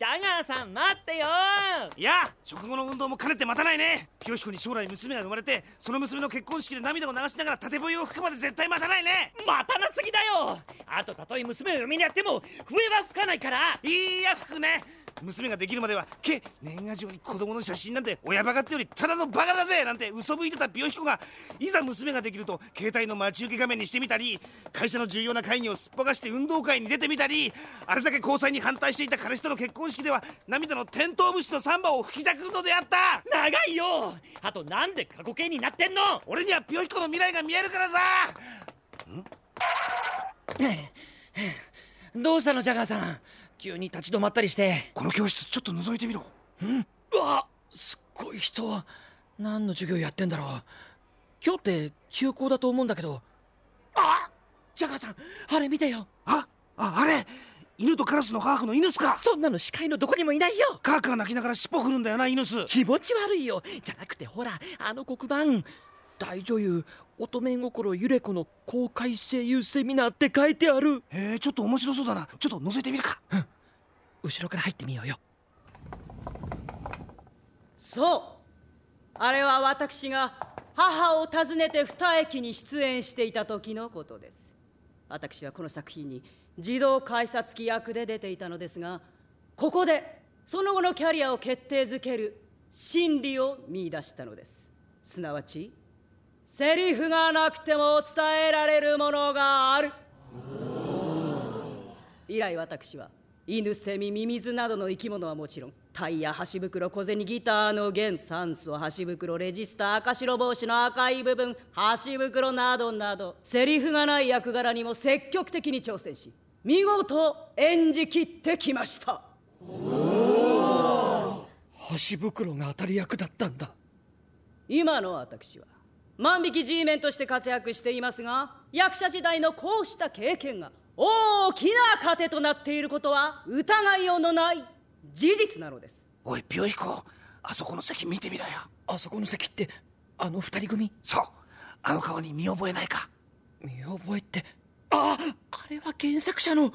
ジャガーさん待ってよいや食後の運動も兼ねて待たないね。清彦に将来娘が生まれてその娘の結婚式で涙を流しながら縦笛を吹くまで絶対待たないね。待たなすぎだよ。あとたとえ娘を嫁にやっても笛は吹かないから。いいや吹くね娘ができるまではけ年賀状に子供の写真なんて親バカってよりただのバカだぜなんて嘘吹いてた美容彦がいざ娘ができると携帯の待ち受け画面にしてみたり会社の重要な会議をすっぽかして運動会に出てみたりあれだけ交際に反対していた彼氏との結婚式では涙のテントウムシのサンバを吹きじゃくるのであった。長いよ！あとなんで過去形になってんの？俺には美容彦の未来が見えるからさ。どうしたのジャガーさん？急に立ち止まったりして。この教室ちょっと覗いてみろ。ん。うわすっごい人。何の授業やってんだろう。今日って休校だと思うんだけど。あジャガーさんあれ見てよ。あああれ犬とカラスのハーフの犬っすか？そんなの視界のどこにもいないよ。カーカー泣きながら尻尾振るんだよな犬っす。気持ち悪いよ。じゃなくてほらあの黒板大女優乙女心ゆれ子の公開声優セミナーって書いてある。へえちょっと面白そうだな。ちょっと覗いてみるか。うん。後ろから入ってみようよ。そう。あれは私が母を訪ねて二駅に出演していた時のことです。私はこの作品に自動改札機役で出ていたのですがここでその後のキャリアを決定づける真理を見出したのです。すなわちセリフがなくても伝えられるものがある。以来私は犬セミミミズなどの生き物はもちろんタイヤ箸袋小銭ギターの弦酸素箸袋レジスター赤白帽子の赤い部分箸袋などなど。セリフがない役柄にも積極的に挑戦し見事演じきってきました。箸袋が当たり役だったんだ。今の私は万引き G メンとして活躍していますが役者時代のこうした経験が大きな糧となっていることは疑いようのない事実なのです。おい病彦あそこの席見てみろよ。あそこの席ってあの二人組？そう。あの顔に見覚えないか。見覚えってああれは原作者のウ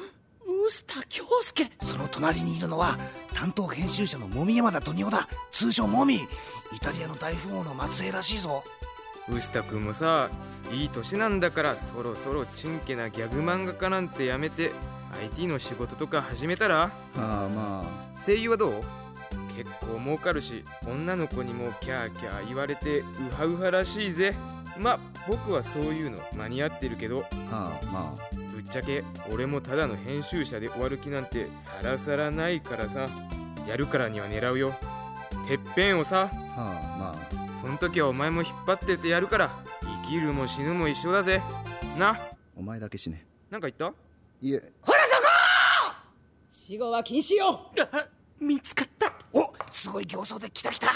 スタ京介。その隣にいるのは担当編集者の籾山田富夫だ。通称モミイタリアの大富豪の末裔らしいぞウスタ君もさいい年なんだからそろそろちんけなギャグ漫画家なんてやめて IT の仕事とか始めたら？ああま声優はどう？結構儲かるし女の子にもキャーキャー言われてウハウハらしいぜ。ま僕はそういうの間に合ってるけど。ああまあ。ぶっちゃけ俺もただの編集者で終わる気なんてさらさらないからさ。やるからには狙うよ。てっぺんをさ。はあまあそん時はお前も引っ張ってってやるから生きるも死ぬも一緒だぜ。な。お前だけ死ね。なんか言った？いえ。ほらそこ！死後は禁止よ！見つかった。おすごい形相で来た来た。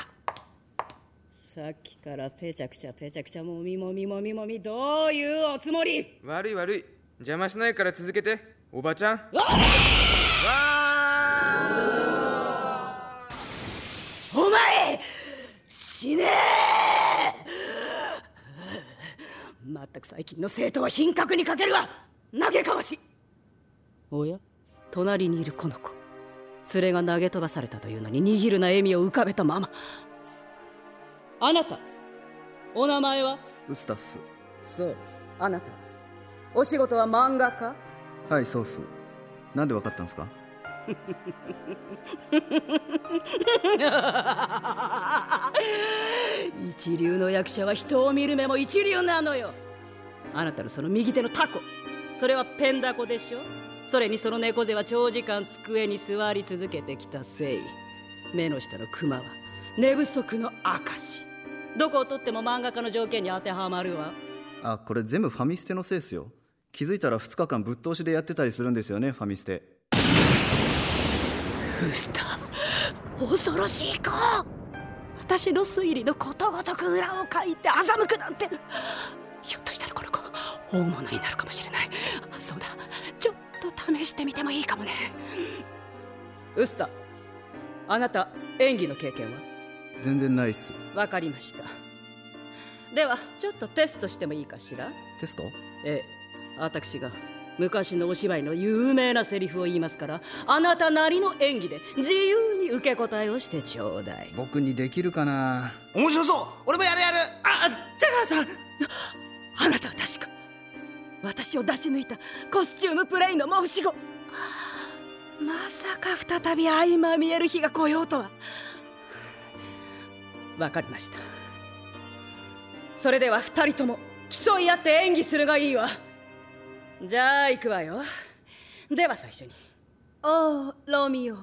さっきからペチャクチャペチャクチャもみもみもみもみどういうおつもり？悪い悪い。邪魔しないから続けて。おばちゃん。わお前！死ねまったく最近の生徒は品格に欠けるわ。嘆かわし。おや？隣にいるこの子。連れが投げ飛ばされたというのに握るな笑みを浮かべたまま。あなたお名前は？ウスタッス。そう。あなた。お仕事は漫画家？はいそうっす。なんでわかったんですか？一流の役者は人を見る目も一流なのよあなたのその右手のタコ。それはペンダコでしょ？それにその猫背は長時間机に座り続けてきたせい目の下のクマは寝不足の証どこをとっても漫画家の条件に当てはまるわ。あこれ全部ファミステのせいっすよ。気づいたら2日間ぶっ通しでやってたりするんですよねファミステ。ウスタ恐ろしい子私の推理のことごとく裏をかいて欺くなんて。ひょっとしたら大物になるかもしれない。あそうだ。ちょっと試してみてもいいかもね。ウスタあなた演技の経験は？全然ないっす。わかりました。ではちょっとテストしてもいいかしら？テスト？ええ。私が昔のお芝居の有名なセリフを言いますからあなたなりの演技で自由に受け答えをしてちょうだい。僕にできるかな？面白そう。俺もやるやる。あジャガーさん。あなたは確か私を出し抜いたコスチュームプレイの申し子。まさか再び相まみえる日が来ようとは。わかりました。それでは二人とも競い合って演技するがいいわ。じゃあ行くわよ。では最初に。おおロミオ。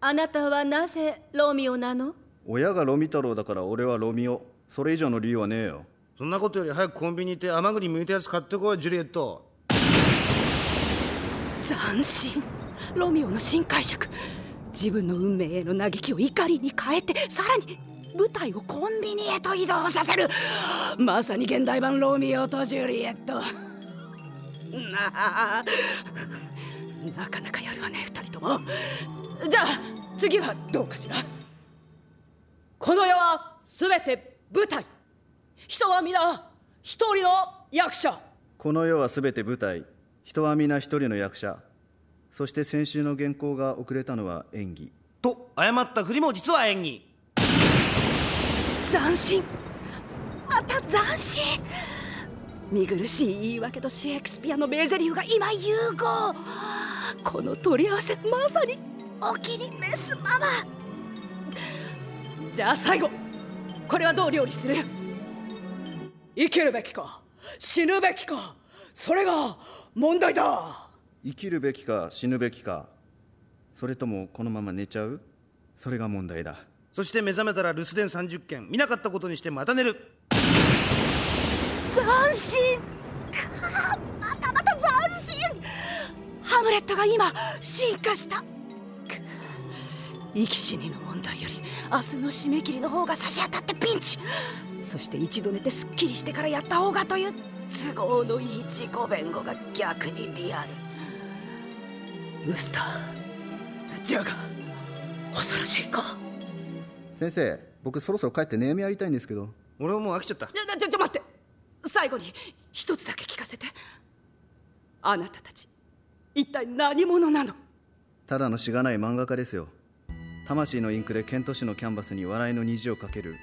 あなたはなぜロミオなの？親がロミ太郎だから俺はロミオ。それ以上の理由はねえよそんなことより早くコンビニ行って甘栗剥いたやつ買ってこいジュリエット。斬新。ロミオの新解釈。自分の運命への嘆きを怒りに変えてさらに舞台をコンビニへと移動させる。まさに現代版ロミオとジュリエット。なあ。なかなかやるわね二人とも。じゃあ次はどうかしら。この世は全て舞台。人は皆一人の役者。この世は全て舞台。人は皆一人の役者。そして先週の原稿が遅れたのは演技。と謝ったふりも実は演技。斬新。また斬新。見苦しい言い訳とシェイクスピアの名台詞が今融合。この取り合わせまさにお気に召すまま。じゃあ最後これはどう料理する？生きるべきか。死ぬべきか。それが問題だ。生きるべきか死ぬべきか。それともこのまま寝ちゃう？それが問題だ。そして目覚めたら留守電30件見なかったことにしてまた寝る。斬新か。またまた斬新。ハムレットが今進化した。く生き死にの問題より明日の締め切りの方が差し当たってピンチそして一度寝てすっきりしてからやった方がという都合のいい自己弁護が逆にリアル。ウスタージャガ恐ろしいか先生僕そろそろ帰ってネームやりたいんですけど。俺はもう飽きちゃった。ちょちょちょ待って。最後に一つだけ聞かせて。あなたたち一体何者なの？ただのしがない漫画家ですよ。魂のインクでケント氏のキャンバスに笑いの虹をかける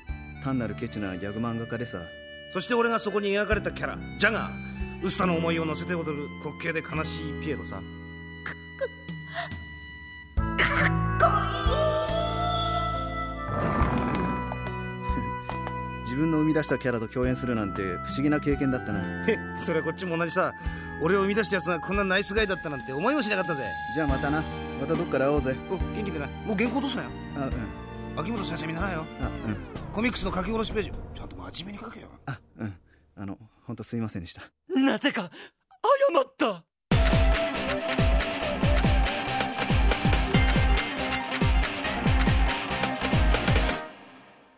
単なるケチなギャグ漫画家でさ。そして俺がそこに描かれたキャラジャガー。ウスタの思いを乗せて踊る滑稽で悲しいピエロさ。自分の生み出したキャラと共演するなんて不思議な経験だったな。へそれはこっちも同じさ。俺を生み出したやつがこんなナイスガイだったなんて思いもしなかったぜ。じゃあまたな。またどっかで会おうぜ。お元気でな。もう原稿どうすなよ。あうん。秋元先生見習えよ。あうんコミックスの書き下ろしページちゃんと真面目に書けよあうん。あの本当すいませんでした。なぜか謝った